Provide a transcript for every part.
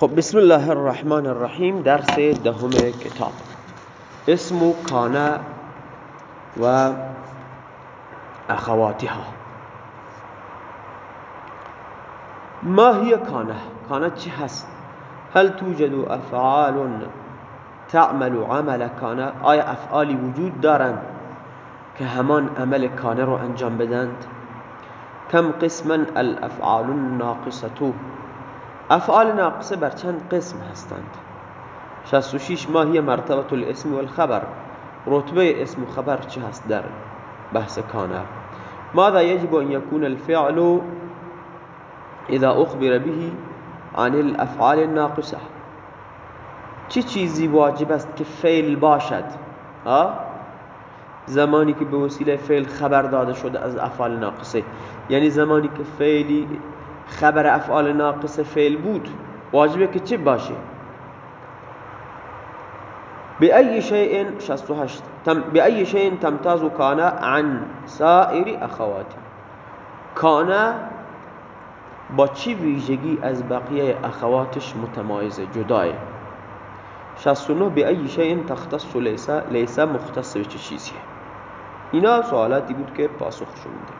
خب بسم الله الرحمن الرحیم درس دهم کتاب. اسم کان و اخواتها. ما هي کانه؟ کانه چی هست؟ هل توجد افعال تعمل عمل کانه؟ آیا افعالی وجود دارند که همان عمل کانه رو انجام بدند؟ کم قسما الافعال الناقصة؟ افعال ناقصه بر چند قسم هستند. 66 ماهی مرتبه الاسم والخبر. رتبه اسم و خبر چه هست در بحث کانه ماذا يجب ان يكون الفعل اذا اخبر به عن الافعال الناقصه؟ چه چیزی واجب است که فعل باشد؟ زمانی که به وسیله فعل خبر داده شده از افعال ناقصه. یعنی زمانی که فعلی خبر افعال ناقص فعل بود. واجبه که چه باشه؟ بأي شيء 68 تم بأي شيء تمتاز كان عن سائر اخواته کانا با چی ویژگی از بقیه اخواتش متمایزه جداه 69 بأي شيء تختص ليس ليس مختص به چیزیه؟ اینا سوالاتی بود که پاسخ شده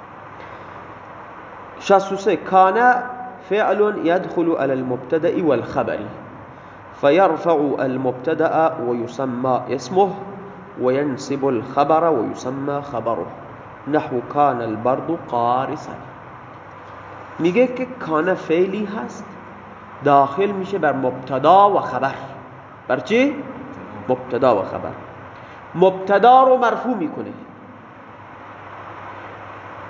63 كان فعل يدخل على المبتدأ والخبر فيرفع المبتدأ ويسمى اسمه وينسب الخبر ويسمى خبره. نحو كان البرد قارسا. میگه که کان فعلی هست داخل میشه بر مبتدا و خبر. بر چی؟ مبتدا و خبر. مبتدا رو مرفوع میکنه.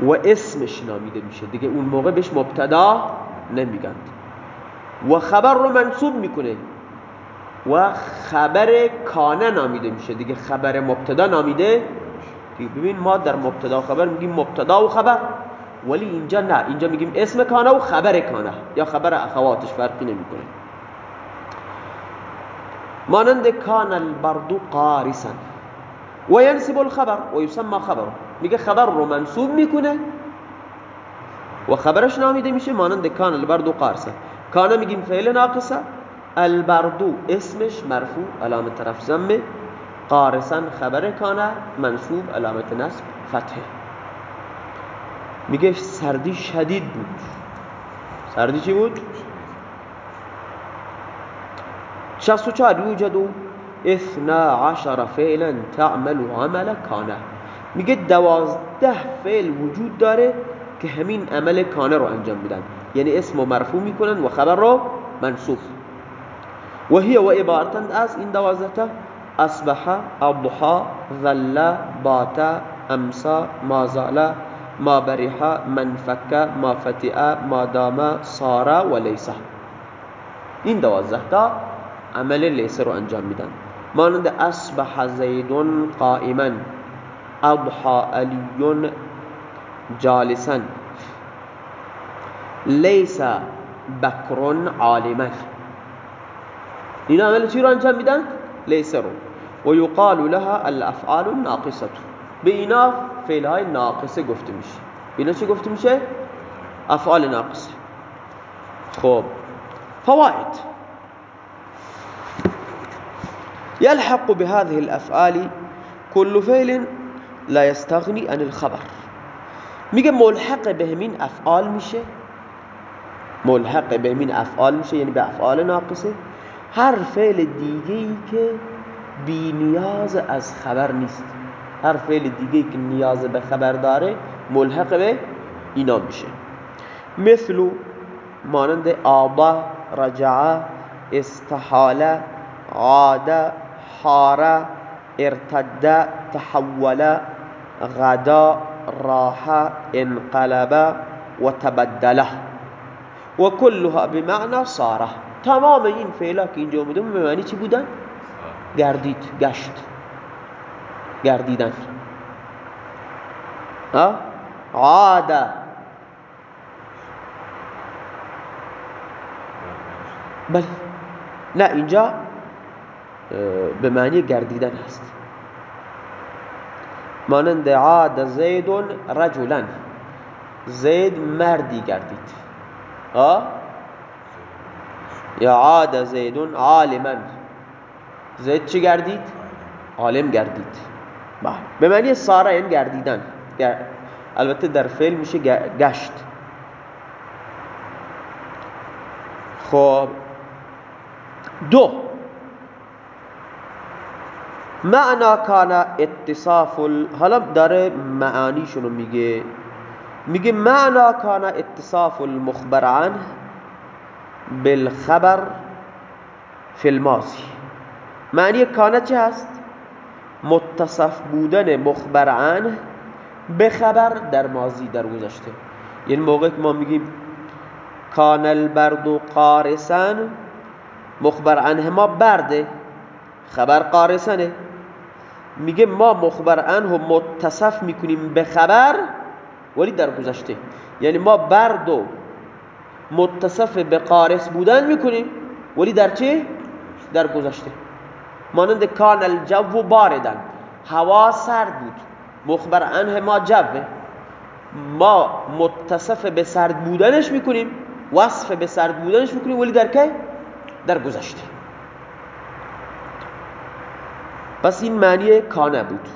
و اسمش نامیده میشه. دیگه اون موقع بهش مبتدا نمیگن و خبر رو منصوب می‌کنه. و خبر کانه نامیده میشه. دیگه خبر مبتدا نامیده ببین ما در مبتدا خبر میگیم مبتدا و خبر. ولی اینجا نه. اینجا میگیم اسم کانه و خبر کانه. یا خبر اخواتش فرقی نمی‌کنه. مانند کان البرد قارسا. و ینسب الخبر. و یسمى خبر. میگه خبر رو منصوب می‌کنه و خبرش نامیده میشه مانند کان البردو قارسه. کانه میگیم فعل ناقصه البردو اسمش مرفوع علامت رفع زمه قارسا خبر کانه منصوب علامت نصب فتحه میگه سردی شدید بود. سردی چی بود؟ 64 یوجد اثنا عشر فعلا تعمل عمل کانه. میگه دوازده فعل وجود داره که همین عمل کانه رو انجام میدن. یعنی اسم رو مرفوع می‌کنن و خبر رو منصوب. و هی و عبارتند از این دوازده اصبح اضحى ظل بات امسا ما زال ما برح منفك ما فتئ ما دام صار و لیسه این دوازده تا عمل لیسه رو انجام میدن. مانند اصبح زیدون قائما. أضحى علی جالسا. لیس بکر عالما. اینا عمل میدن؟ لیس رو. و یقال لها الأفعال الناقصة. به اینا فعل های ناقصه گفته میشه؟ أفعال ناقصة. خب. فوائد. يلحق بهذه الأفعال كل فعل لا يستغني عن الخبر. میگه ملحق به همین افعال میشه. ملحق به همین افعال میشه یعنی به افعال ناقصه. هر فعل دیگه ای که بی نیاز از خبر نیست. هر فعل دیگه ای که نیاز به خبر داره ملحق به اینا میشه. مثل مانند آبا رجع استحال عاد حار ارتد تحول. غدا راح انقلب و تبدله. و کلها بمعنى صاره تمام این فعلا که اینجا اومده به معنی چی بودن؟ گردید گشت گردیدن. عاد. بله. نه اینجا به معنی گردیدن هست. مانند عاد زید رجلا زید مردی گردید. یا عاد زیدون عالما زید چی گردید؟ عالم گردید. بله به معنی ساره این گردیدن البته در فعل میشه گشت. خب. دو. معنا کان اتصاف حالا داره معانیشونو میگه. میگه معنا کان اتصاف المخبر عنه بالخبر فی الماضی. معنی کانه چه هست؟ متصف بودن مخبر عنه به خبر در ماضی در گذشته. یعنی موقع که ما میگیم کان البرد قارسن مخبر عنه ما برده خبر قارسنه میگه ما مخبر عنه متصف می‌کنیم به خبر ولی در گذشته. یعنی ما برد و متصف به قارس بودن می‌کنیم ولی در چه؟ در گذشته. مانند کان الجو باردن. هوا سرد بود. مخبر عنه ما جوه. ما متصف به سرد بودنش می‌کنیم وصف به سرد بودنش می‌کنیم ولی در که؟ در گذشته. پس این معنی کانه بود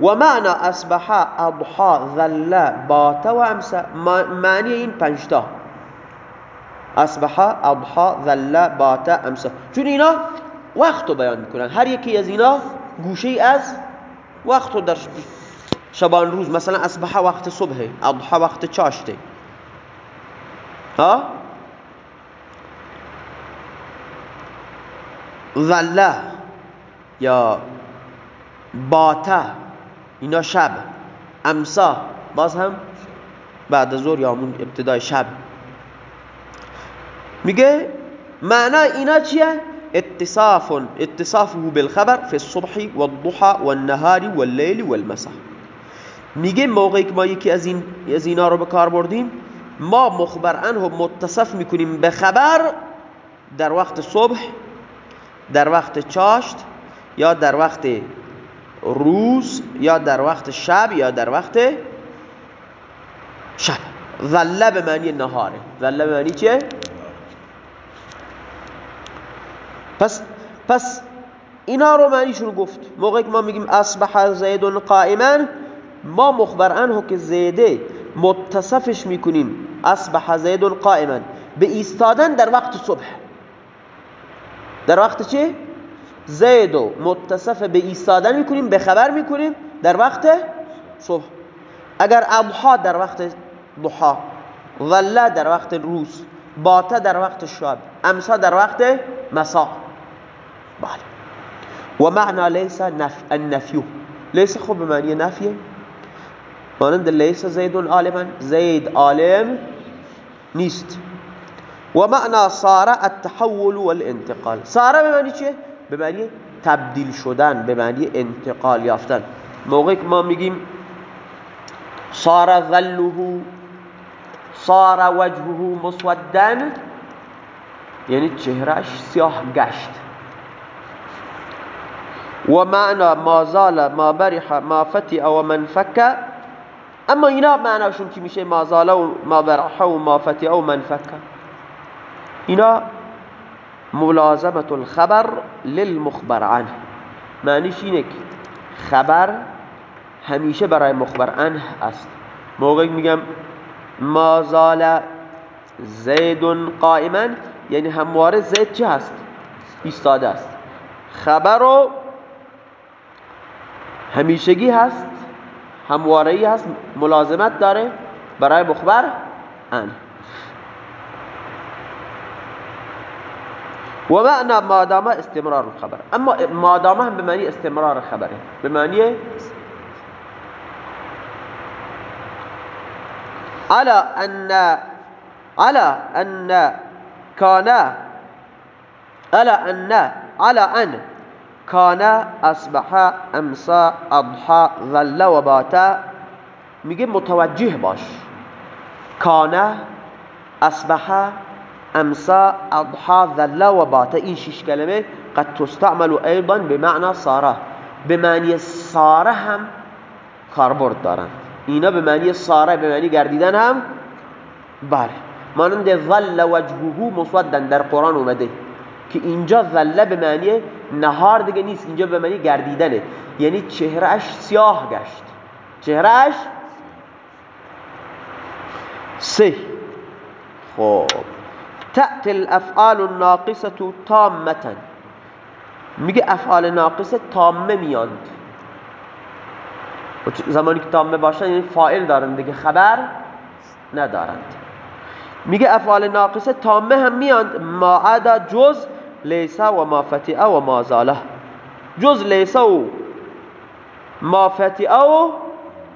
و معنی اصبح اضحا ذل بات و امسا معنی این پنجتا. اصبح اضحا ذل بات امسا چون اینا وقت رو بیان می‌کنن. هر یکی از اینا گوشه از وقت رو در شبان روز. مثلا اصبح وقت صبح اضحا وقت چاشته ها؟ ظله یا باته اینا شب. امسا باز هم بعد ظهر یا همون ابتدای شب. میگه معنی اینا چیه؟ اتصاف اتصافه بالخبر في الصبح والضحى والنهار والليل والمساء میگه موقعی که ما یکی از این از اینا رو به کار بردیم ما مخبر عنه متصف می‌کنیم به خبر در وقت صبح در وقت چاشت یا در وقت روز یا در وقت شب یا در وقت شب. ظله به معنی نهاره. ظله به معنی چیه؟ پس پس اینا رو معنیشون گفت. موقعی که ما میگیم اصبح زید قائما ما مخبر عنه که زیده متصفش می‌کنیم. اصبح زید قائما. به ایستادن در وقت صبح. در وقت چه؟ زید و متصف به ایستادن می‌کنیم به خبر می‌کنیم در وقت صبح. اگر اضحا در وقت ضحا ظله در وقت روز باته در وقت شب امسا در وقت مسا. بله. و معنا لیس النفیو. لیس خوب به معنی نفیه. مانند لیس زید عالما زید عالم نیست. و معنا صار التحول والانتقال. صار به معنی چیه؟ به معنی تبدیل شدن به معنی انتقال یافتن. موقعی که ما میگیم صار ظله صار وجهه مسودن یعنی چهرش سیاه گشت. و معنا ما زال ما برح ما فتع و من فک. اما اینا معناشون چی میشه؟ ما زال و ما برح و ما فتع و من فک. اینا ملازمت الخبر للمخبر عنه. معنیش اینه خبر همیشه برای مخبر عنه است. موقعی میگم ما زال زید قائما یعنی همواره زید چه هست؟ ایستاده است. خبر رو همیشگی هست همواره هست ملازمت داره برای مخبر عنه. و معنا مادامه استمرار الخبر. أما مادامه هم به معنی استمرار خبره به معنی على ان على أن كان على ان على أن كان أصبح امسا أضحى ظل و باتا میگه متوجه باش. کانه أصبح امسا اضحا ذله و باته این شش کلمه قد تستعمل ایضا بمعنى ساره به معنی ساره هم کاربرد دارن. اینا به معنی ساره به معنی گردیدن هم بله مانند ظل وجهه مسودن در قرآن اومده. که اینجا ظله به معنی نهار دیگه نیست اینجا به معنی گردیدنه. یعنی چهرهش سیاه گشت. چهرهش سه. خب. تأتي الافعال الناقصه تامه میگه افعال ناقصه تامه میاند زمانی که تامه باشن یعنی فائل دارن دیگه خبر ندارند. میگه افعال ناقصه تامه هم میاند ما عدا جز لیسا و ما فتئه و ما زاله جز لیسا و ما فتئه و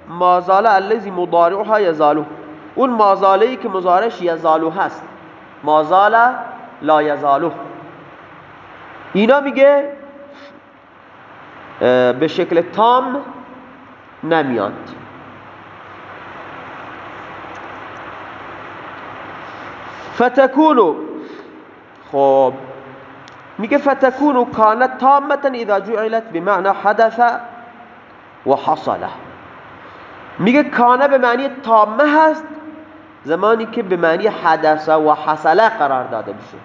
ما زاله الذي مضارعها یزالو اون مازاله که مزارش یزالو هست. مازاله لا یزالو. اینا میگه به شکل تام نمیاد. فتکونو. خب میگه فتکونو کانت تامتا اذا جعلت بمعنى حدث و حصله. میگه کانه به معنی تامه هست زمانی که به معنی حدث و حصله قرار داده بشه.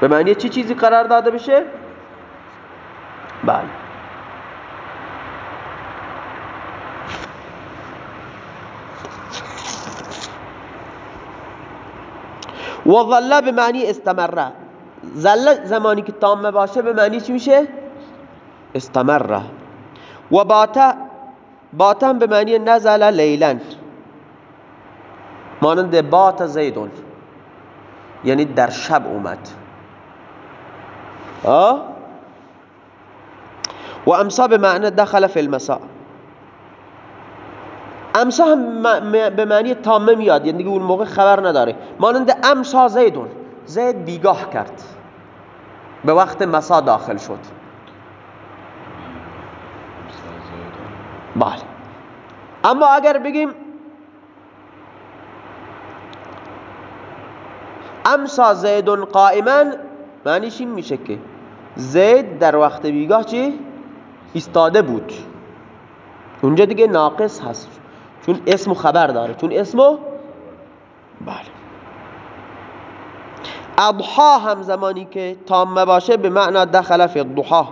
به معنی چی چیزی قرار داده بشه؟ بله. و ظله به معنی استمره ظله زمانی که تامه باشه به معنی چی میشه؟ استمره و باتا باتا به معنی نزل لیلن مانند بات زیدون. یعنی در شب اومد. آه و امسا به معنی دخل فی المساء امسا هم به معنی تامه میاد. یعنی اون موقع خبر نداره. مانند امسا زیدون. زید بیگاه کرد. به وقت مسا داخل شد. بله. اما اگر بگیم امسا زیدون قائما؟ معنیش این میشه که زید در وقت بیگاه چی؟ ایستاده بود. اونجا دیگه ناقص هست. چون اسم خبر داره. چون اسمو بله. اضحا هم زمانی که تامه باشه به معنا دخل فی الضحا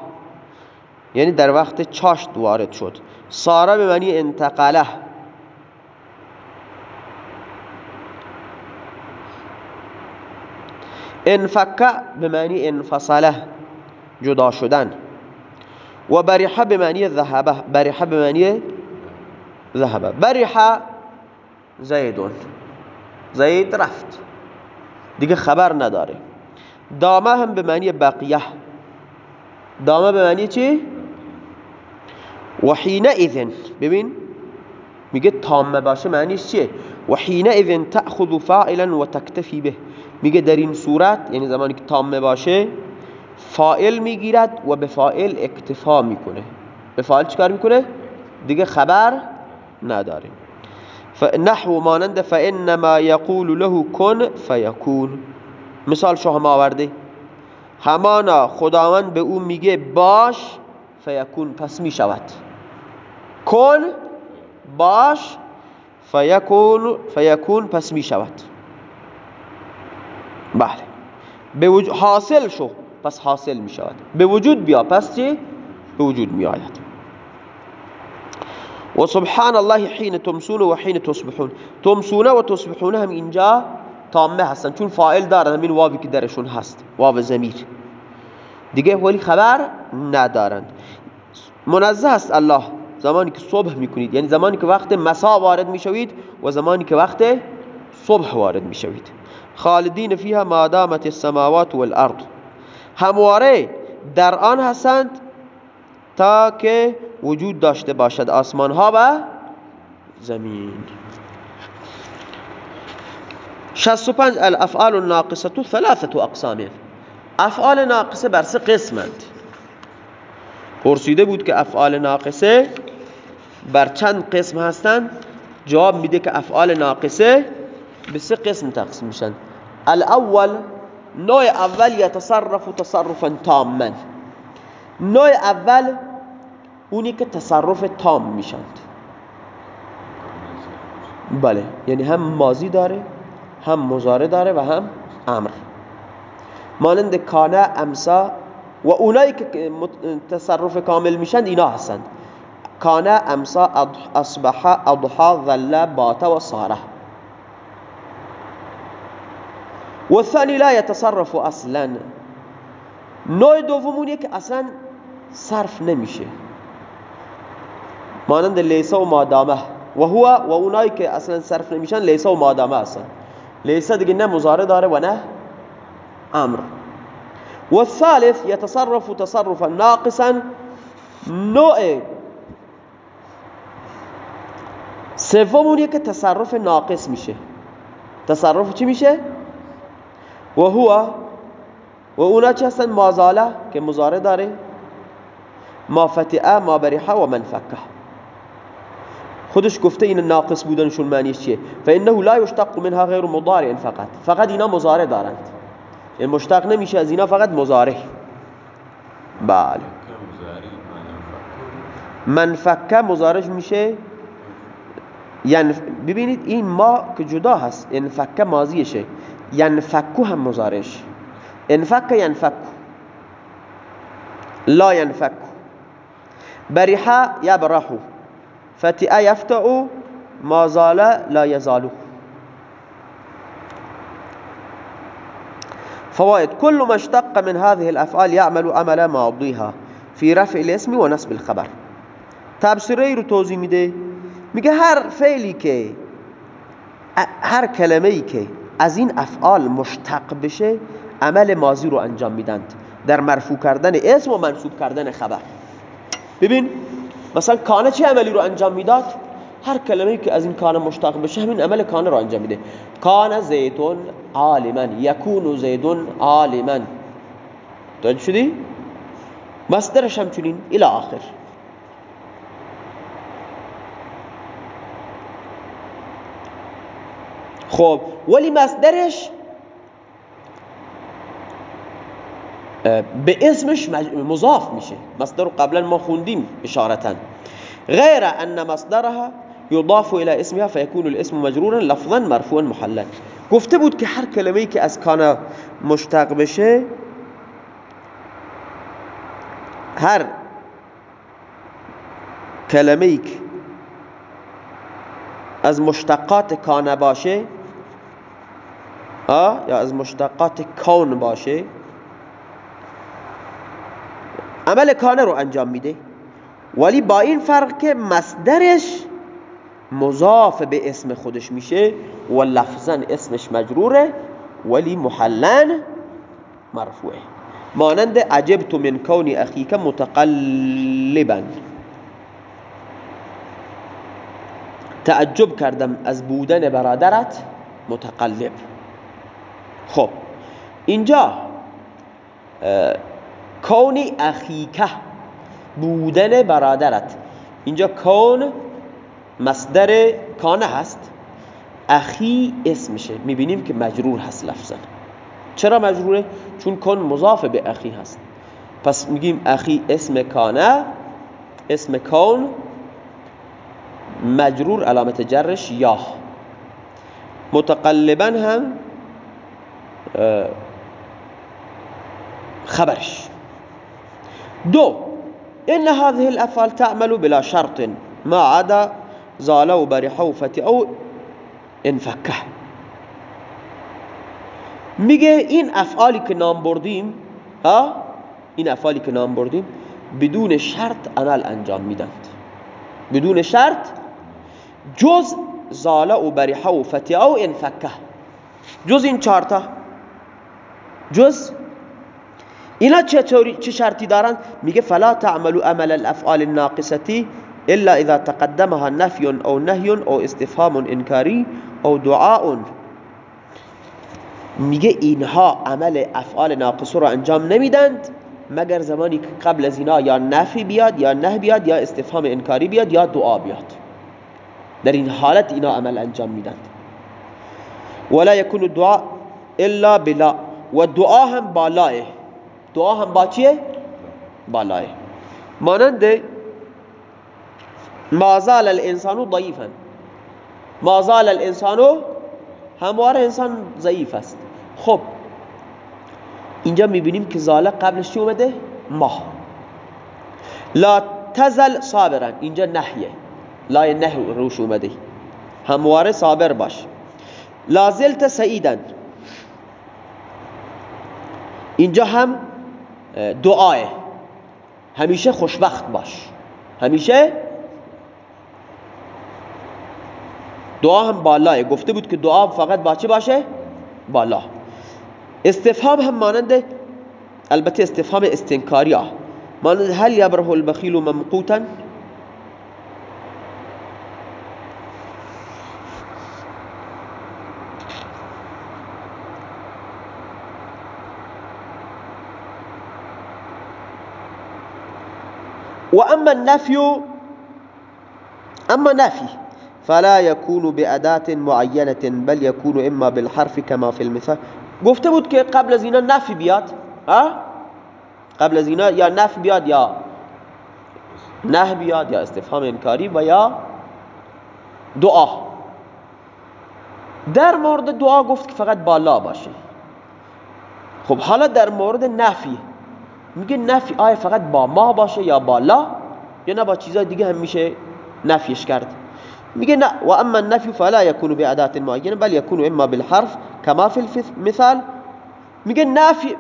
یعنی در وقت چاشت وارد شد. ساره به معنی انتقله. انفکه به معنی انفصله جدا شدن. و بریحه به معنی ذهبه بریحه به معنی ذهبه. بریحه زیدون زید رفت. دیگه خبر نداره. دامه هم به معنی بقیه. دامه به معنی چی؟ و اذن ببین میگه تامه باشه معنیش چیه؟ و اذن تأخذ فاعلا و تکتفی به. میگه در این صورت یعنی زمانی که تامه باشه فائل می‌گیرد و به فائل اکتفا می‌کنه. به فائل چیکار می‌کنه؟ دیگه خبر نداره. نحو مانند فانما یقول له کن فیکون. مثال شو هم آورده. همانا خداوند به او میگه باش فیکون پس می‌شود. کن باش فیکون فیکون پس می‌شود. بله. به حاصل شو پس حاصل می شود به وجود بیا پس چی؟ به وجود می آید و سبحان الله حین تمسون و حین تصبحون. تمسون و تصبحون هم اینجا تامه هستن چون فائل دارن همین واوی که درشون هست واو زمیر دیگه ولی خبر ندارند منزه است الله. زمانی که صبح می‌کنید یعنی زمانی که وقت مسا وارد می‌شوید و زمانی که وقت صبح وارد می‌شوید. خالدین فیها ما دامت السماوات والارض. همواره در آن هستند تا که وجود داشته باشد آسمان ها و زمین. 65 الافعال الناقصه ثلاثه اقسام. افعال ناقصه بر سه قسمند. پرسیده بود که افعال ناقصه بر چند قسم هستند؟ جواب میده که افعال ناقصه به سه قسم تقسیم میشن. الاول نوع اول یتصرف تصرفا تاما. نوع اول اونی که تصرف تام میشند بله یعنی هم مازی داره هم مزاره داره و هم امر. مانند کانه امسا و اونایی که تصرف کامل میشن اینا هستند کانه امسا اصبح اضحا ظل بات و صاره و الثاني لا يتصرف اصلا. نوع دومونیه که اصلا صرف نمیشه. مانند لیسه و مادامه. و هو و اونایی که اصلا صرف نمیشن لیسه و مادامه هستن. لیسه دیگه نه مزاره داره و نه امر. و يتصرف تصرفا ناقصا نوع سومونیه که تصرف ناقص میشه. تصرف چی میشه؟ و هو و اونا چه هستن؟ مازاله که مزاره داره ما فتعه ما بریحه و منفکه خودش گفته این ناقص بودنشون معنیش چیه؟ فانه لا یشتق منها غیر مضارع فقط. فقط اینا مضارع دارند. این یعنی مشتق نمیشه از اینا فقط مضارع. بله. منفکه مضارع میشه. یعنی ببینید این ما که جدا هست انفکه ماضیشه. ینفکو هم مضارعش انفک ینفکو لا ینفکو بریحه یبرحو فتئه يفتع ما زال لا يزال فوائد كل ما اشتق من هذه الأفعال يعمل عمل ماضيها في رفع الاسم ونصب الخبر. تبصره رو توضیح میده؟ میگه هر فعلی که هر کلمه ای که از این افعال مشتق بشه عمل ماضی رو انجام میدند. در مرفوع کردن اسم و منصوب کردن خبر. ببین مثلا کانه چه عملی رو انجام می‌داد؟ هر کلمه که از این کانه مشتق بشه همین عمل کانه رو انجام میده. کان زیدون عالما یکون زیدون عالما توجه شدی؟ مصدرش همچنین الى آخر. خب ولی مصدرش به اسمش مضاف میشه. مصدر قبلا ما خوندیم اشارتا. غیر ان مصدرها يضاف الى اسمها فيكون الاسم مجرورا لفظا مرفوعا محلا گفته بود که هر کلمه‌ای که از کانا مشتق بشه هر کلمه‌ای که از مشتقات کانه باشه یا از مشتقات کون باشه؟ عمل کانه رو انجام میده. ولی با این فرق که مصدرش مضاف به اسم خودش میشه و لفظا اسمش مجروره ولی محلن مرفوعه. مانند عجبت من کون اخیک متقلبا. تعجب کردم از بودن برادرت متقلب. خب اینجا کونی اخیکه بودن برادرت. اینجا کون مصدر کانه هست. اخی اسمشه. می‌بینیم که مجرور هست لفظا. چرا مجروره؟ چون کن مضاف به اخی هست. پس میگیم اخی اسم کانه اسم کون مجرور علامت جرش یا. متقلبا هم خبرش. دو إن هذه الأفعال تعمل بلا شرط ما عدا زال و برح و او انفکه میگه این افعالی که نام بردیم ها؟ این افعالی که نام بردیم بدون شرط عمل انجام میدند. بدون شرط جز زال و برح و او انفکه جز این چارتا جز اینا چه شرطی دارن میگه فلا تعملوا عمل الافعال الناقصه الا اذا تقدمها نفی او نهی او استفهام انکاری او دعاء میگه اینها عمل افعال ناقصه رو انجام نمیدند مگر زمانی که قبل از اینا یا نفی بیاد یا نه بیاد یا استفهام انکاری بیاد یا دعا بیاد. در این حالت اینا عمل انجام میدند. ولا يكون الدعاء الا بلا. و دعا هم بالاه دعا هم با چیه؟ مانند مازال الانسان ضعیفا. مازال الانسانو همواره انسان ضعیف است. خب اینجا می‌بینیم که زاله قبلش چی اومده؟ ما. لا تزل صابرا. اینجا نحیه. لا نه روش اومده. همواره صابر باش. لازلت سعیدن اینجا هم دعاه. همیشه خوشبخت باش. همیشه دعا هم بالاه گفته بود که دعا فقط با چه باشه؟ بالا. استفهام هم مانند البته استفهام استنکاری ها مانند هل یبره البخیل ممقوتا وأما النفي أما نفي فلا يكون بأداة معينة بل يكون إما بالحرف كما في المثال. گفته بود قبل از اینا نفی بیاد ها؟ قبل از اینا یا نفی بیاد یا نه بیاد یا استفهام انکاری و یا دعا. در مورد دعا گفت که فقط بالا باشه خب حالا در مورد نفی. میگه نفی آیا فقط با ما باشه یا با لا؟ یا نه با چیزای دیگه هم میشه نفیش کرد. میگه نه و اما النفی فلا يكون بأداة معینه بل يكون اما بالحرف كما في المثال میگه نفی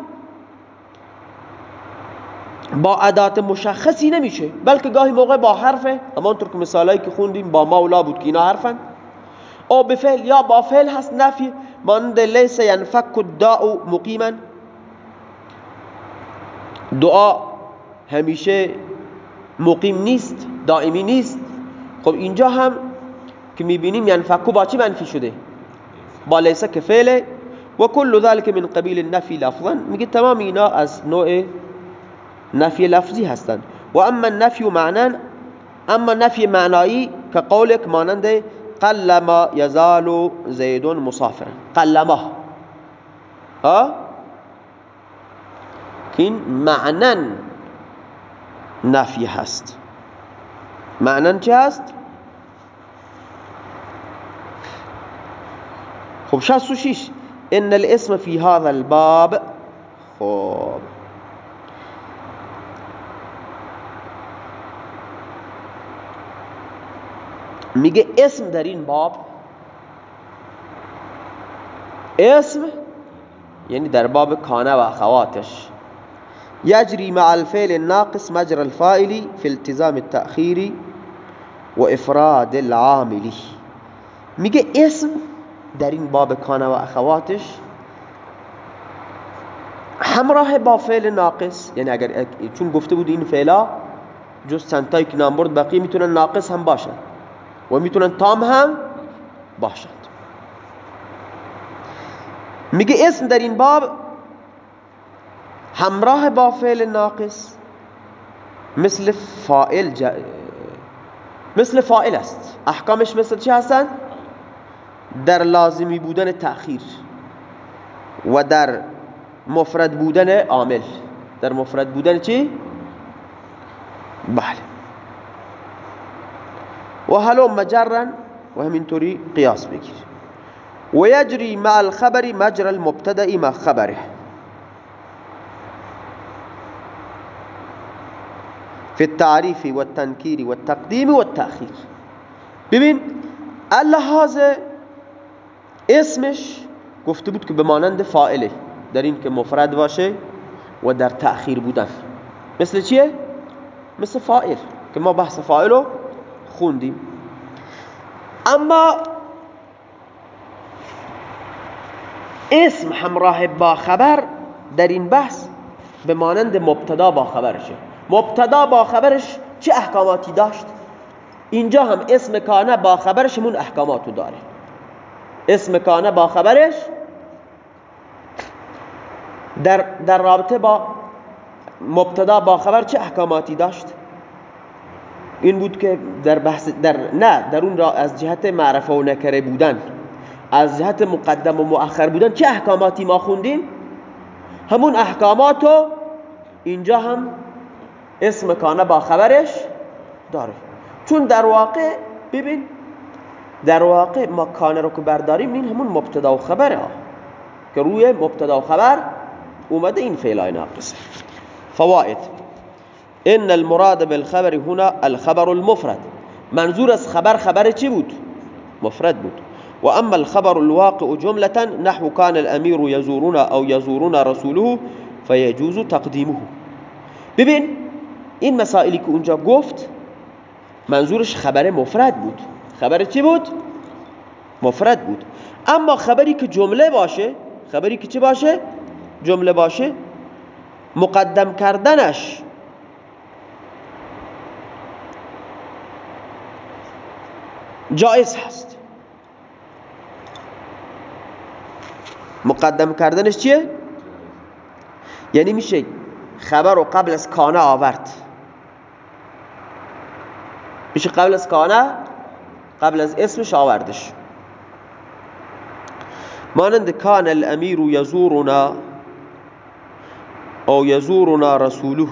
با ادات مشخصی نمیشه بلکه گاهی موقع با حرفه. همانطور که مثالایی که خوندیم با ما و بود که اینا حرفن. او بفعل یا با فعل هست نفی مانند لیس ینفک الداء مقیما. دعا همیشه مقیم نیست دائمی نیست. خب اینجا هم که می‌بینیم ینفکو با چی منفی شده؟ با لیسه که فعله. و کل ذلك من قبیل النفی لفظا. میگه تمام اینا از نوع نفی لفظی هستند. و اما النفی معنا اما نفی معنایی که قولک مانند قلما یزال زید مسافرا قلما. ها؟ این معنا نفی هست. معنا چه هست؟ خب 66 ان الاسم في هذا الباب. خب. میگه اسم در این باب. اسم یعنی در باب کانه و اخواتش. يجري مع الفعل الناقص مجرى الفاعل في التزام التأخير وإفراد العامل. میگه اسم در این باب کانه و اخواتش همراه با فعل ناقص یعنی اگر چون گفته بود این فعلا جز چندتایی که نام برد بقیه می‌تونن ناقص هم باشن و می‌تونن تام هم باشند. میگه اسم در این باب همراه با فعل ناقص مثل فائل جا... مثل فائل است. احکامش مثل چه هستن؟ در لازمی بودن تأخیر و در مفرد بودن عامل. در مفرد بودن چی؟ بله. و هلو مجرن و همینطوری قیاس بگیر. و یجری مع الخبر مجرى المبتدأ مع خبره. في التعريف والتنكير والتقديم والتأخير. ببین اللحاظ اسمش گفته بود که به مانند فائله در این که مفرد باشه و در تأخیر بودن. مثل چیه؟ مثل فائل که ما بحث فائل رو خوندیم. اما اسم همراه با خبر در این بحث به مانند مبتدا با خبرشه. مبتدا با خبرش چه احکاماتی داشت؟ اینجا هم اسم کانه با خبرش همون احکاماتو داره. اسم کانه با خبرش در, در رابطه با مبتدا با خبر چه احکاماتی داشت؟ این بود که در بحث در نه در اون را از جهت معرفه و نکره بودن از جهت مقدم و مؤخر بودن چه احکاماتی ما خوندیم؟ همون احکاماتو اینجا هم اسم کانه با خبرش داره. چون در واقع ببین در واقع ما کانه رو که برداریم این همون مبتدا و خبره که روی مبتدا و خبر اومده این فعلای ناقصه. فوائد ان المراد بالخبر هنا الخبر المفرد. منظور از خبر خبر چی بود؟ مفرد بود. و اما الخبر الواقع جملة نحو كان الامير يزورنا او يزورنا رسوله فيجوز تقديمه ببین این مسائلی که اونجا گفت منظورش خبر مفرد بود خبر چی بود؟ مفرد بود اما خبری که جمله باشه خبری که چی باشه؟ جمله باشه مقدم کردنش جایز هست مقدم کردنش چیه؟ یعنی میشه خبر رو قبل از کانه آورد میشه قبل از کانه قبل از اسمش آوردش. مانند کان الامیر یزورنا او یزورنا رسوله.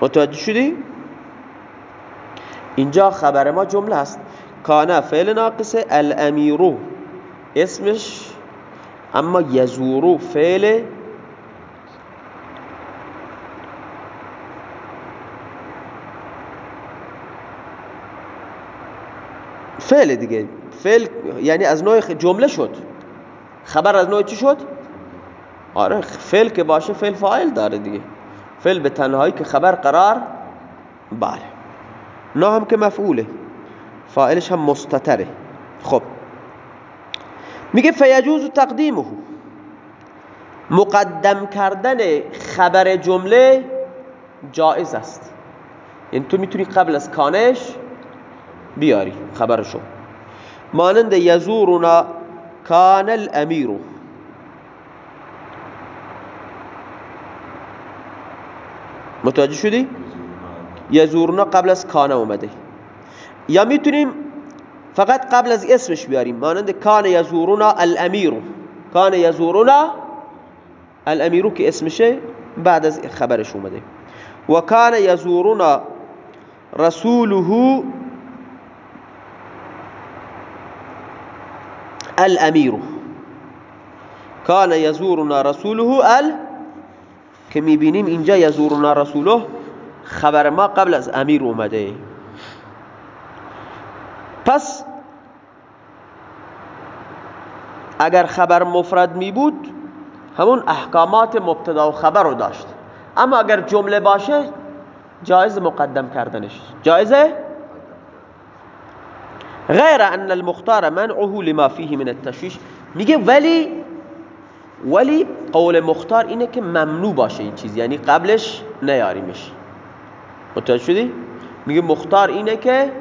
متوجه شدی؟ اینجا خبر ما جمله است. کانه فعل ناقصه الامیرو. اسمش اما یزورو فعل فعل دیگه. فعل یعنی از نوع جمله شد. خبر از نوع چی شد؟ آره فعل که باشه فعل فاعل داره دیگه. فعل به تنهایی که خبر قرار بله. نه هم که مفعوله. فاعلش هم مستتره. خب. میگه فیجوز تقدیمه. مقدم کردن خبر جمله جائز است. یعنی تو می‌تونی قبل از کانش بیاری خبرشو. مانند یزورنا کان الامیرو متوجه شدی؟ یزورنا قبل از کان اومده. یا می‌تونیم فقط قبل از اسمش بیاریم. مانند کان یزورنا الامیرو کان یزورنا الامیرو که اسمشه بعد از خبرش اومده. و کان یزورنا رسوله الامیر کان یزورنا رسوله ال که می‌بینیم اینجا یزورنا رسوله خبر ما قبل از امیر اومده. پس اگر خبر مفرد می بود همون احکامات مبتدا و خبر رو داشت. اما اگر جمله باشه جایز مقدم کردنش. جایزه؟ غیر أن المختار منعه لما فيه من التشویش میگه ولی ولی قول مختار اینه که ممنوع باشه این چیز یعنی قبلش نیاریمش. متوجه شدی؟ میگه مختار اینه که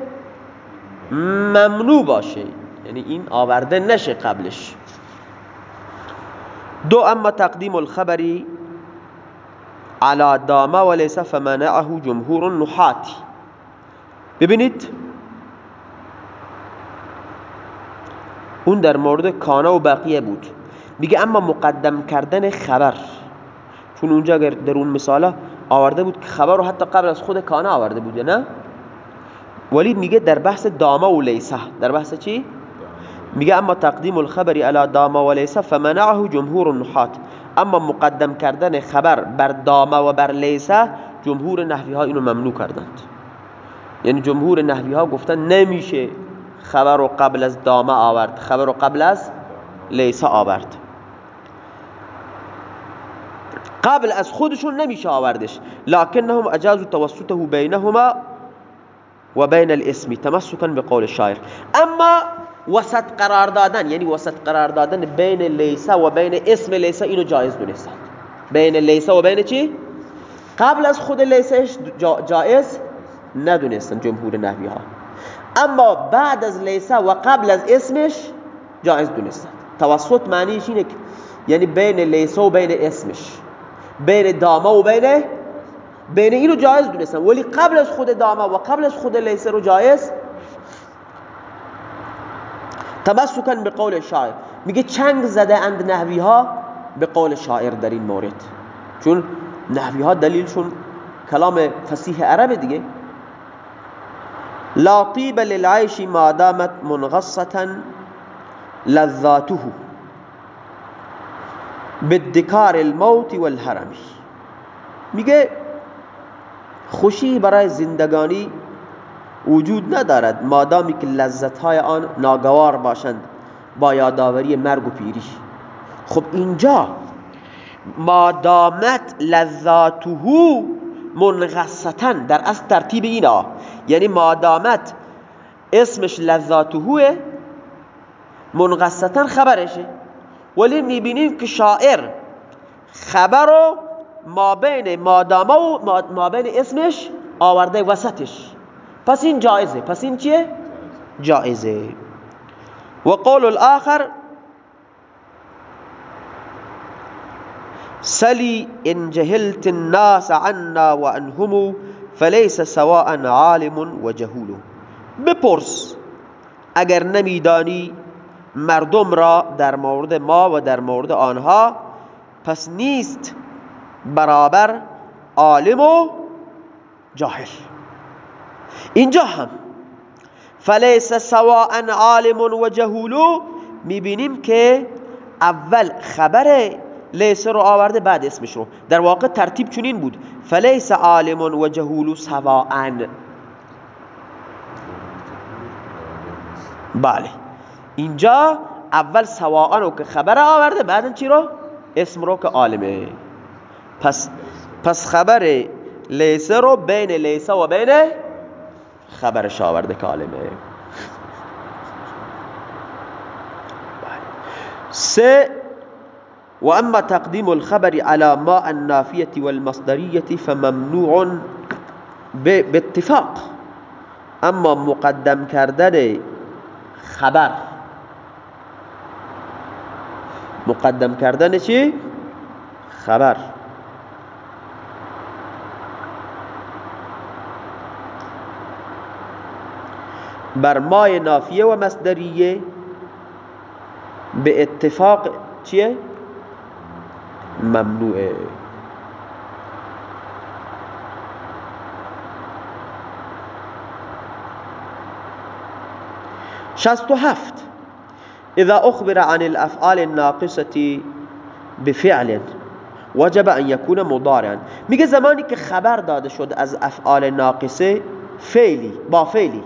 ممنوع باشه. یعنی این آورده نشه قبلش. دو اما تقدیم الخبری على دامه وليس فمنعه جمهور النحات. ببینید اون در مورد کانه و بقیه بود. میگه اما مقدم کردن خبر. چون اونجا اگر در اون مثالا آورده بود که خبر رو حتی قبل از خود کانه آورده بود نه؟ ولی میگه در بحث دامه و لیسه در بحث چی؟ میگه اما تقدیم الخبری علی دامه و لیسه فمنعه جمهور النحات اما مقدم کردن خبر بر دامه و بر لیسه جمهور نحوی ها اینو ممنوع کردند. یعنی جمهور نحوی ها گفتن نمیشه خبر رو قبل از دامه آورد. خبر رو قبل از لیسه آورد. قبل از خودشون نمیشه آوردش. لکنهم اجاز توسطه و بین الاسم تمسکا به قول شاعر. اما وسط قرار دادن یعنی وسط قرار دادن بین لیسه و بین اسم لیسه اینو جایز دونستن بین لیسه و بین چی؟ قبل از خود لیسه جایز ندونستن جمهور نحوی ها اما بعد از لیسه و قبل از اسمش جایز دونستن توسط معنیش اینه یعنی بین لیسه و بین اسمش. بین دامه و بین بین اینو جایز دونستن. ولی قبل از خود دامه و قبل از خود لیسه رو جایز تمسکن به قول شاعر. میگه چنگ زده اند نحوی ها به قول شاعر در این مورد. چون نحوی ها دلیلشون کلام فسیح عرب دیگه. لا طیب للعیش ما دامت منغصتا لذاته. بدکار الموت والهرمی میگه خوشی برای زندگانی وجود ندارد. مادامی که لذتهای آن ناگوار باشند با یادآوری مرگ و پیری خب اینجا مادامت لذاته منغصتن در اصل ترتیب اینا. یعنی مادامت اسمش لذاتهوه منغصتن خبرشه. ولی می‌بینیم که شاعر خبر رو ما بین مادامه و ما بین اسمش آورده وسطش. پس این جایزه. پس این چیه؟ جایزه. و قول الاخر سلی ان جهلت الناس عنا وانهم فليس سواء عالم و جهول بپرس اگر نمیدانی مردم را در مورد ما و در مورد آنها پس نیست برابر عالم و جاهل. اینجا هم فلیس سواء عالم و جهولو می‌بینیم که اول خبر لیس رو آورده بعد اسمش رو. در واقع ترتیب چنین بود. فلیس عالم و جهولو سواء بله. اینجا اول سواء رو که خبر آورده بعد چی رو؟ اسم رو که عالمه. پس پس خبر لیسه رو بین لیسه و بین خبرش آورده کالمه سه و اما تقدیم الخبر على ما النافية والمصدرية فممنوع باتفاق أما مقدم کردن خبر مقدم کردن چی؟ خبر بر مای نافیه و مصدریه به اتفاق چیه؟ ممنوعه. شست و هفت. اذا اخبر عن الافعال الناقصة بفعل وجب ان يكون مضارعا. میگه زمانی که خبر داده شد از افعال ناقصه فعلی با فعلی.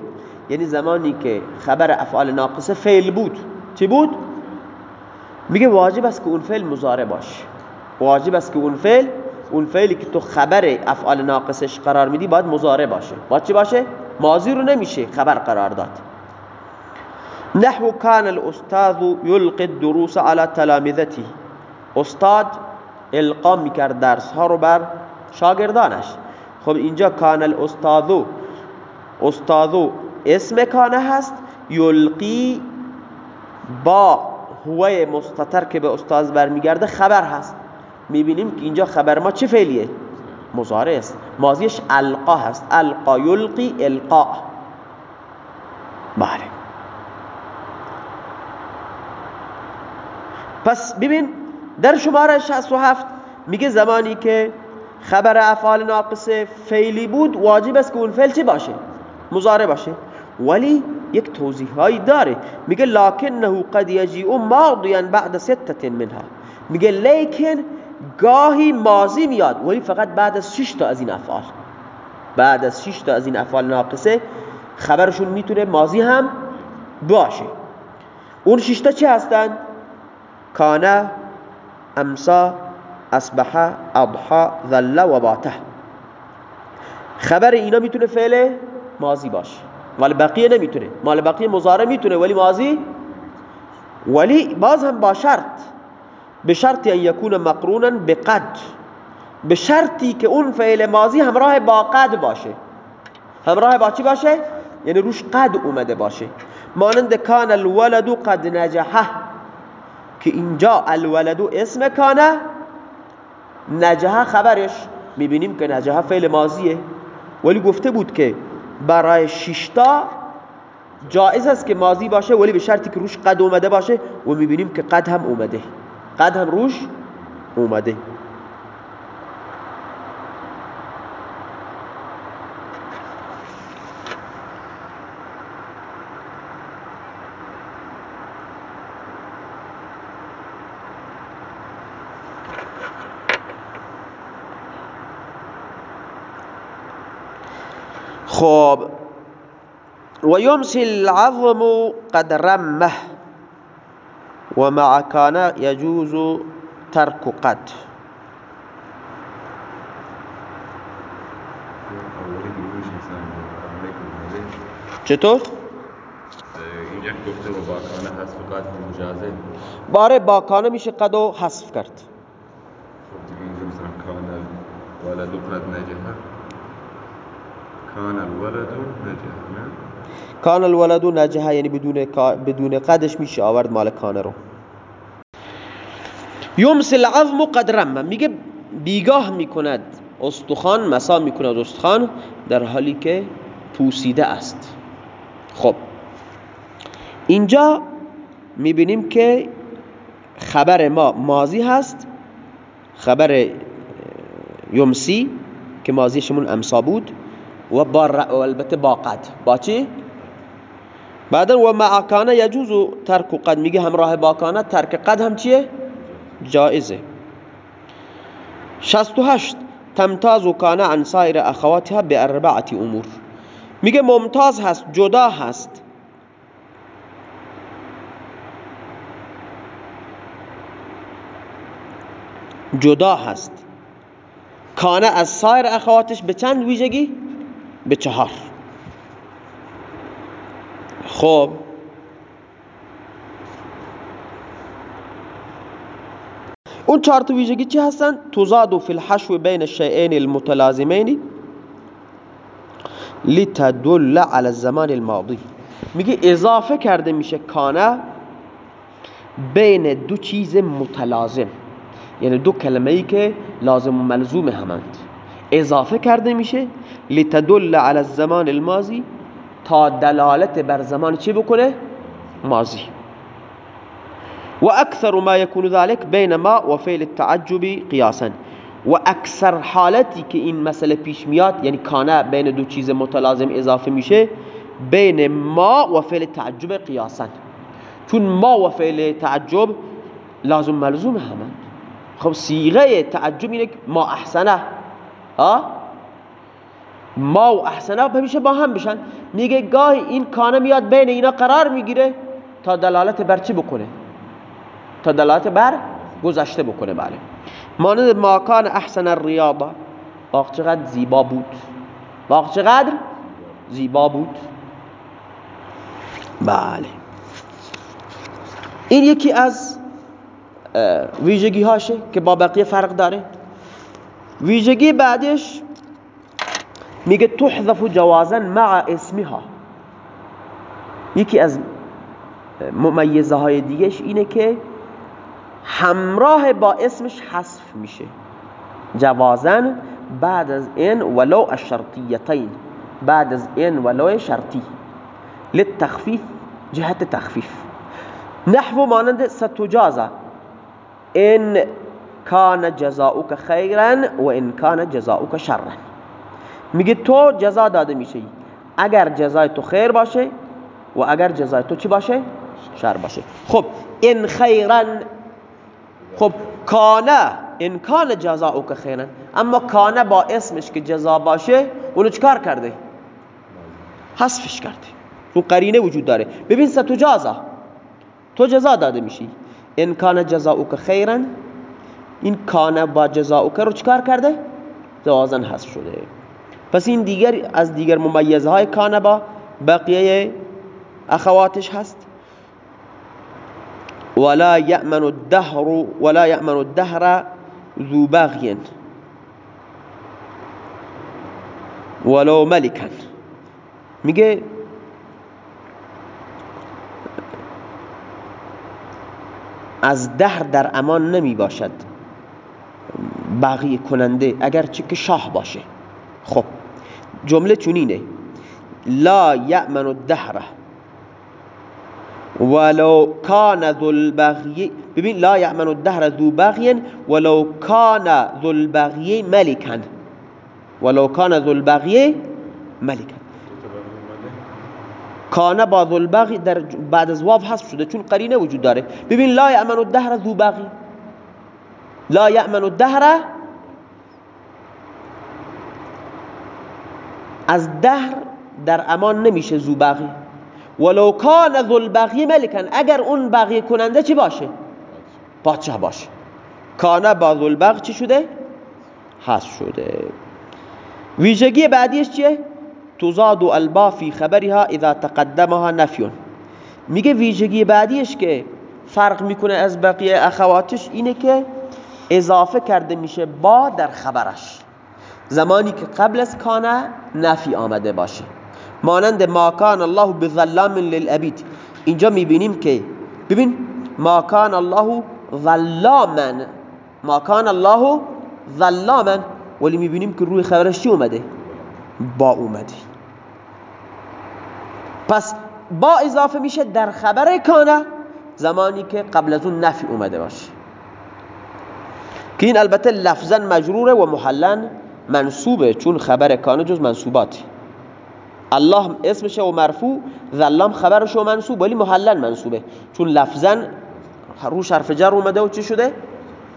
یعنی زمانی که خبر افعال ناقصه فعل بود. چی بود؟ میگه واجب است که اون فعل مزاره باشه. واجب است که اون فعل اون فعلی که تو خبر افعال ناقصش قرار میدی باید مزاره باشه. باید چی باشه؟ ماضی رو نمیشه خبر قرار داد. نحو کان الاستاذ یلقی الدروس على تلامذته. استاد القا می‌کرد درس ها رو بر شاگردانش. خب اینجا کان الاستاذ استاذو اسم کانه هست. یلقی با هوه مستتر که به استاذ برمیگرده خبر هست. می‌بینیم که اینجا خبر ما چه فعلیه؟ مزاره است. ماضیش القا هست. القا یلقی القا. بله. پس ببین در شماره 67 میگه زمانی که خبر افعال ناقصه فعلی بود واجب است که اون فعل چه باشه؟ مزاره باشه. ولی یک توضیح داره. میگه لکنه قد یجیء ماضیا بعد سته منها. میگه لیکن گاهی ماضی میاد. ولی فقط بعد از 6 تا از این افعال. بعد از 6 تا از این افعال ناقصه خبرشون می‌تونه ماضی هم باشه. اون 6 تا چه هستند کانه امسا اصبح اضحى ذل و باته خبر اینا می‌تونه فعل ماضی باشه. مال بقیه نمی‌تونه. مال بقیه مضارع می‌تونه ولی ماضی ولی باز هم با شرط. به شرطی ان یکون مقرونا بقد به شرطی که اون فعل ماضی همراه با قد باشه. همراه با چی باشه؟ یعنی روش قد اومده باشه. مانند کان الولد قد نجحه. که اینجا الولد اسم کانه نجحه خبرش. می‌بینیم که نجحه فعل ماضیه. ولی گفته بود که برای ششتا جایز است که ماضی باشه ولی به شرطی که روش قد اومده باشه. و می‌بینیم که قد هم اومده. قد هم روش اومده خب. ويمسي العظم قد رمه. و مع کان یجوز ترک قد. چطور؟ اینجا گفته با باکانه حذف قد مجازه باره باکانه میشه قد و حذف کرد. خب دیگه اینجا مثلا کان الولد قد نجحه کان الولد نجحه نه؟ کان الولد نجحه یعنی بدون بدون قدش میشه آورد مال کانه رو. یمس العظم قد میگه بیگاه می‌کند استخوان مسا می‌کند استخوان در حالی که پوسیده است. خب. اینجا می‌بینیم که خبر ما مازی هست. خبر یمسی که مازیشمون امسا بود. و البته با قد. با چی؟ بعدا و معاکانه یجوز ترک قد میگه همراه باکانه ترک قد هم چیه؟ جائزه. 68 تمتاز کانه عن سایر اخواتها به اربعت امور. میگه ممتاز هست جدا هست. جدا هست. کانه از سایر اخواتش به چند ویژگی؟ به چهار. خب. اون چهار تا ویژگی چی هستن؟ تزاد فی الحشو بین الشیئین المتلازمین لتدل على الزمان الماضی. میگه اضافه کرده میشه کانه بین دو چیز متلازم. یعنی دو کلمه ای که لازم و ملزوم همند. اضافه کرده میشه لتدل على الزمان الماضی دلالت بر زمان چی بکنه؟ ماضی. و اکثر ما يكون ذلك بین ما و فعل التعجب قیاسا. و اکثر حالتی که این مسئله پیش میاد یعنی کانه بین دو چیز متلازم اضافه میشه بین ما و فعل تعجب قیاسا. چون ما و فعل تعجب لازم ملزوم همند خب سیغه تعجب اینه ما احسنه. ها؟ ما و احسنه بمیشه با هم بشن میگه گاهی این کانه میاد بین اینا قرار می‌گیره تا دلالت بر چی بکنه؟ تا دلالت بر گذشته بکنه بله. مانند ماکان احسن الریاضه واقع چقدر زیبا بود. واقع چقدر زیبا بود. بله. این یکی از ویژگی هاشه که با بقیه فرق داره. ویژگی بعدش میگه تحذف جوازا مع اسمها. یکی از ممیزه های دیگهش اینه که همراه با اسمش حذف میشه. جوازن بعد از این ولو الشرطیتین. بعد از این ولو شرطی. للتخفیف جهت تخفیف. نحو مانند ستجازا. ان کان جزاؤک خیرا و ان کان جزاؤک شرا میگه تو جزا داده میشه اگر جزای تو خیر باشه و اگر جزای تو چی باشه؟ شر باشه. خب ان خیرا خب کانه ان کان جزاؤک خیرا اما کانه با اسمش که جزا باشه اونو چکار کرده؟ حذفش کرده. اون قرینه وجود داره. ببین ستجازا تو جزا. داده میشی. ان کان جزاؤک خیرا این کانه با جزاؤک رو چکار کرده؟ جوازن حذف شده. پس این دیگر از دیگر ممیزهای های کانه با بقیه اخواتش هست. ولا يأمن الدهر ولا يأمن الدهر ذو ولو ملكا میگه از دهر در امان نمی باشد. بقیه کننده اگر چه که شاه باشه. خب. جمله چونینه. لا یأمن الدهره ولو کان ذو البغی ببین لا یعمن الدهر ذو بغی ولو کان ذو البغی ملکا. ولو کان ذو البغی ملکا. کان با ذو البغی در بعد از واو حذف شده چون قرینه وجود داره. ببین لا یعمن الدهر ذو بغی لا یعمن الدهر از دهر در امان نمیشه زو بقی ولو کان ذو البغی ملکن. اگر اون بقیه کننده چی باشه؟ پادشاه باشه. کانه با ذو البغ چی شده؟ حس شده. ویژگی بعدیش چیه؟ تزاد البا فی خبرها اذا تقدمها نفیون. میگه ویژگی بعدیش که فرق می‌کنه از بقیه اخواتش اینه که اضافه کرده میشه با در خبرش. زمانی که قبل از کانه نفی آمده باشه مانند ما کان الله بظلام للعبید. اینجا می‌بینیم که ببین ما کان الله ظلاما ما کان الله ظلاما ولی می‌بینیم که روی خبرش چی اومده؟ با اومده. پس با اضافه میشه در خبر کانه زمانی که قبل از اون نفی اومده باشه که این البته لفظا مجروره و محلا منصوبه چون خبر کانه جز منصوباتی الله اسمشه و مرفوع ظلام خبرش و منصوب ولی محلا منصوبه. چون لفظا روش حرف جر اومده و چی شده؟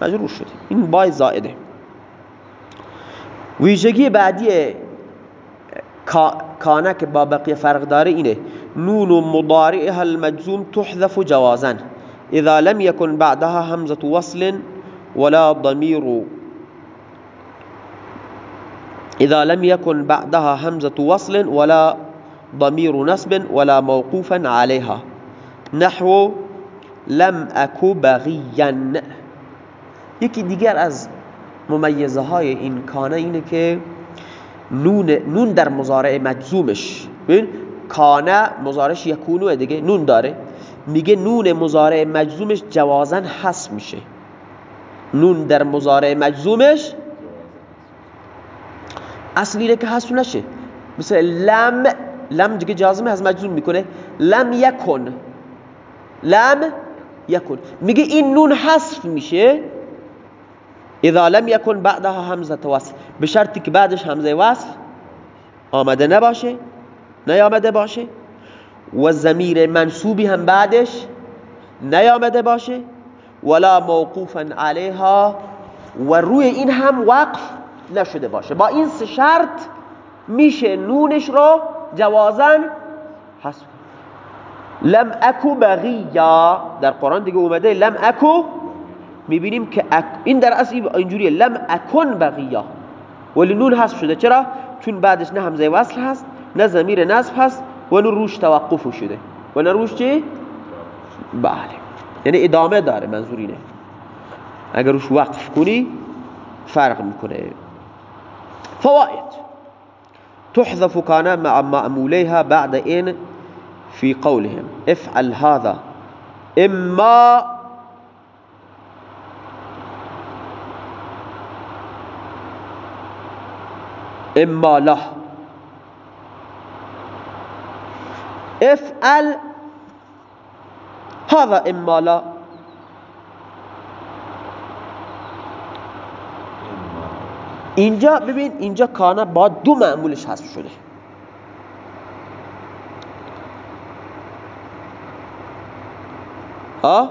مجرور شده. این بای زائده. ویژگی بعدی کانه که با بقیه فرق داره اینه. نون مضارعها المجزوم تحذف جوازا. اذا لم يكن بعدها همزة وصل ولا ضمير إذا لم يكن بعدها همزة وصل ولا ضمير نسب ولا موقوفا عليها. نحو لم اكو بغيا. یکی دیگر از ممیزه های این کانه اینه که نون, نون در مزارع مجزومش. ببین کانه مزارش یکونوه دیگه نون داره. میگه نون مزارع مجزومش جوازن حس میشه. نون در مزارع مجزومش اصلی که حس نشه. مثل لم لم دیگه جازمه از مجزوم می‌کنه. لم یکن. لم یکن. میگه این نون حذف میشه. اذا لم یکن بعدها همزه وصل به شرطی که بعدش همزه وصل آمده نباشه نیامده باشه. و زمیر منصوبی هم بعدش نیامده باشه. ولا موقوفا علیها. و روی این هم وقف نشده باشه. با این سه شرط میشه نونش رو جوازن حسب لم اکو بغیا. در قرآن دیگه اومده لم اکو. می‌بینیم که این در اصل اینجوریه. لم اکن بغیا. ولی نون حذف شده. چرا؟ چون بعدش نه همزه وصل هست نه ضمیر نصب هست و نه روش توقف شده. و نه روش چی؟ بله. یعنی ادامه داره منظور اینه. اگر روش وقف کنی فرق می‌کنه. فوائد. تحذف كان مع مأموليها بعد إن في قولهم. افعل هذا. إما إما له افعل هذا إما لا. اینجا ببین اینجا کانه با دو معمولش حذف شده. ها؟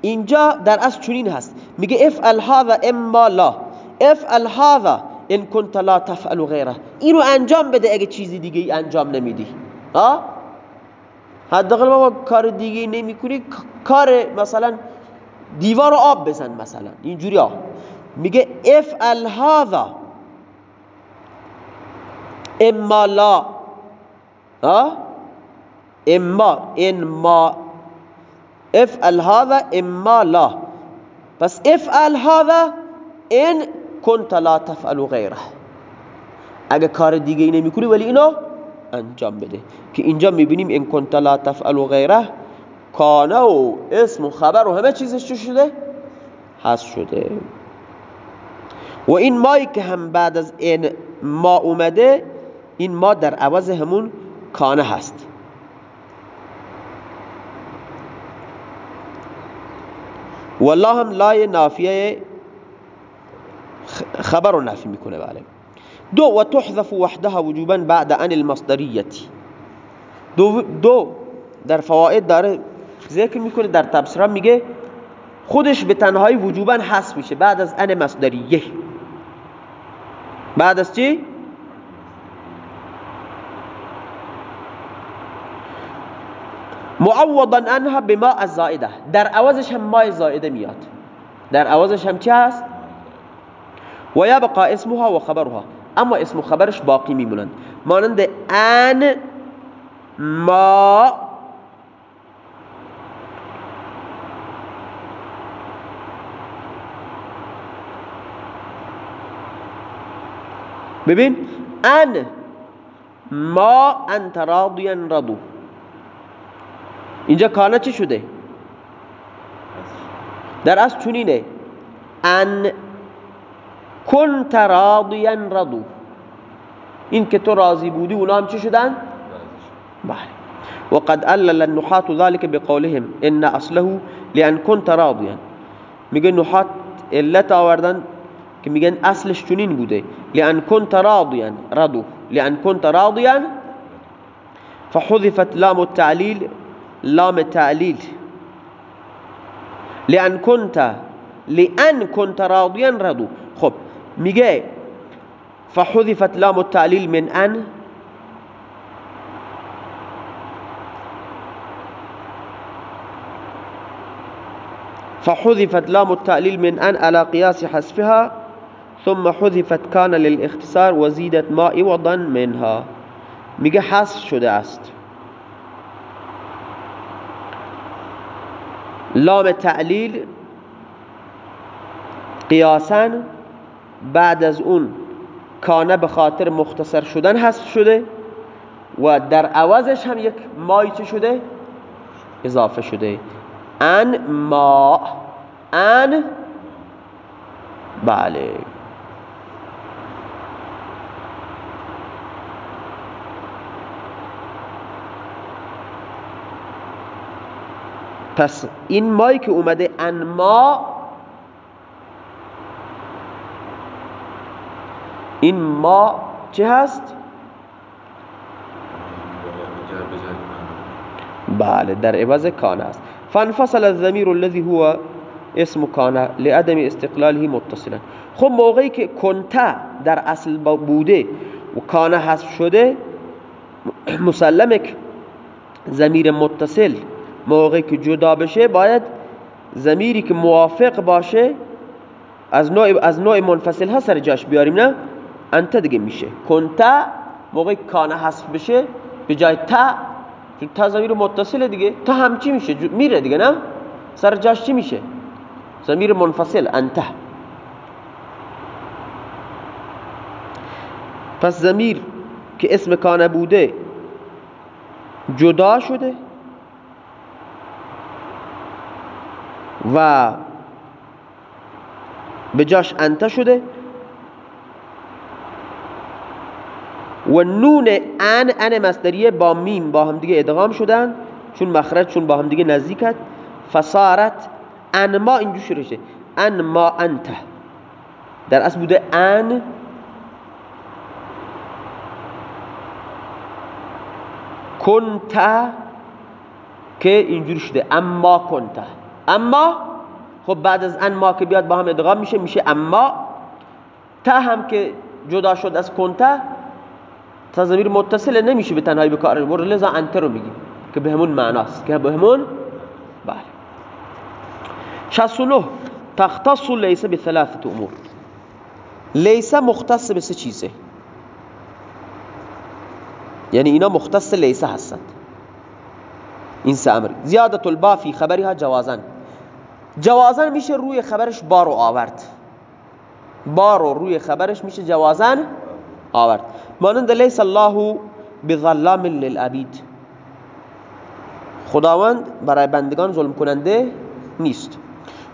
اینجا در اصل چنین هست. میگه افعل هذا اما لا. افعل هذا ان كنت لا تفعل غیره. اینو انجام بده اگه چیزی دیگه ای انجام نمیدی. ها؟ حداقل بابا کار دیگه نمی‌کنی. کار مثلا دیوار آب بزن مثلا. اینجوری ها. میگه افعل هذا. اما لا. اما ان ما افعل هذا اما لا. پس افعل هذا ان كنت لا تفعل غیره. اگه کار دیگه ای نمی‌کنی ولی اینو انجام بده. که اینجا می‌بینیم ان كنت لا تفعل غیره کانه و اسم و خبر و همه چیزش چه شده؟ هست شده. و این مایی که هم بعد از این ما اومده این ما در عوض همون کانه هست. والله هم لای نافیه خبر رو نفی می‌کنه بله. دو و تحذف وحدها وجوبا بعد ان المصدریتی دو, دو در فواید داره ذکر می‌کنه در تبصره میگه خودش به تنهایی وجوبا حذف میشه بعد از ان مصدریه. بعد از چی؟ معوضا عنها بما از زائده در عوضش هم ما زائده میاد در عوضش هم چی هست؟ و یبقا اسمها و خبرها اما اسم و خبرش باقی میمونند مانند ان ما ببین ان ما انت راضیا رضو. اینجا کانه چی شده؟ در اصل چونینه. ان کنت راضیا رضو. این که تو راضی بودی اونا هم چی شدن؟ بله. وقد علل النحات ذلك بقولهم ان اصله لان كنت راضيا میگه نحات علت آوردن که میگن اصلش چنین بوده. لأن كنت راضيا رضو. لأن كنت راضيا فحذفت لام التعليل لام التعليل. لأن كنت لأن كنت راضيا رضو. خب میگه فحذفت لام التعليل من أن؟ فحذفت لام التعليل من أن على قياس حذفها. ثم حذفت كان للاختصار وزيدت ما عوضا منها. میگه حذف شده است. لام تعلیل قیاسا بعد از اون کانه به خاطر مختصر شدن حذف شده و در عوضش هم یک مای چه شده؟ اضافه شده. ان ما ان بله. پس این مایی که اومده ان ما این ما چه هست؟ بله در عوض کان است فانفصل الضمیر الذي هو اسم کان لعدم استقلاله متصلا خب موقعی که کنتا در اصل بوده و کان حذف شده مسلمه که ضمیر متصل موقعی که جدا بشه باید ضمیری که موافق باشه از نوع از نوع منفصل ها سر جاش بیاریم نه؟ انت دیگه میشه. کنتا موقعی کان حذف بشه به جای تا چون تا ضمیر متصله دیگه تا هم چی میشه؟ میره دیگه نه؟ سر جاش چی میشه؟ ضمیر منفصل انت. پس ضمیر که اسم کانه بوده جدا شده. و به جاش انت شده. و نون ان ان مصدریه با میم با هم دیگه ادغام شدن چون مخرج چون با هم دیگه نزدیکت. فصارت ان ما اینجور شروع شه ان ما انت. در اصل بوده ان. کنت که اینجور شده. اما کنت. اما خب بعد از ان ما که بیاد با هم ادغام میشه میشه اما. تا هم که جدا شد از کنت تا ضمیر متصل نمیشه به تنهایی به کار برو لذا انت رو میگیم که به همون معناست که به همون بله. 69 تختص لیسه به ثلاثه امور. لیسه مختص به سه چیزه. یعنی اینا مختص لیسه هستند. این سه امر. زیادت البا فی خبرها جوازن جوازن میشه روی خبرش بارو آورد. بارو روی خبرش میشه جوازن آورد. مانند لیس الله بظلام للعبید. خداوند برای بندگان ظلم کننده نیست.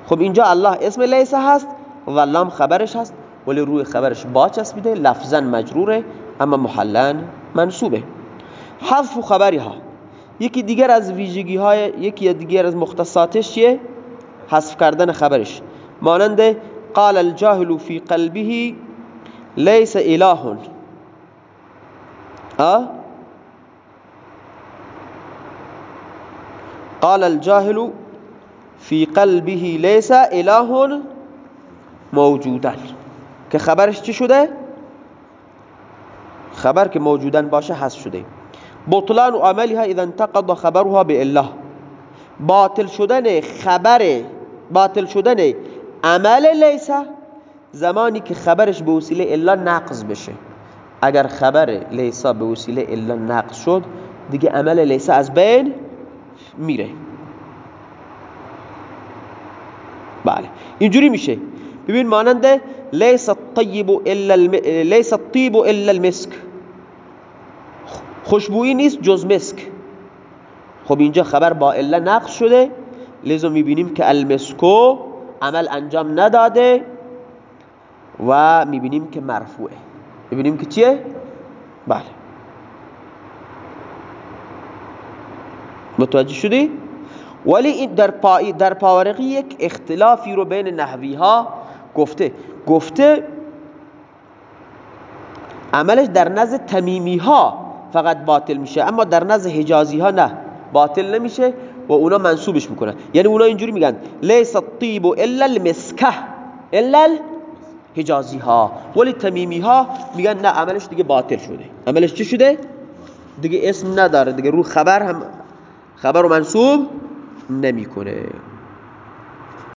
خب اینجا الله اسم لیس هست ظلام خبرش هست ولی روی خبرش با چسبیده لفظا مجروره اما محلن منصوبه. حذف خبرها یکی دیگر از ویژگی های یکی دیگر از مختصاتش چیه؟ حذف کردن خبرش. مانند قال الجاهل فی قلبه لیس اله. قال الجاهل في قلبه ليس اله موجودا. که خبرش چی شده؟ خبر که موجودن باشه حذف شده. بطلان عملها اذا انتقض خبرها بالله. باطل شدن خبر باطل شدن عمل لیسا زمانی که خبرش به وسیله الا نقض بشه. اگر خبر لیسا به وسیله الا نقض شد دیگه عمل لیسا از بین میره. بله. اینجوری میشه. ببین مانند لیس الطیب الا الم... لیس الطیب الا المسک. خوشبویی نیست جز مسک. خب اینجا خبر با الا نقص شده. لذا می‌بینیم که المسکو عمل انجام نداده و می‌بینیم که مرفوعه. می‌بینیم که چیه؟ بله. متوجه شدی؟ ولی در, پا در پاورقی یک اختلافی رو بین نحوی ها گفته. گفته عملش در نزد تمیمی ها فقط باطل میشه اما در نزد حجازی ها نه. باطل نمیشه. و اونا منصوبش می‌کنن. یعنی اونا اینجوری میگن لیس الطیب الا المسکه. الا حجازی ها ولی تمیمی ها میگن نه عملش دیگه باطل شده. عملش چی شده؟ دیگه اسم نداره دیگه رو خبر هم خبر رو منصوب نمی‌کنه.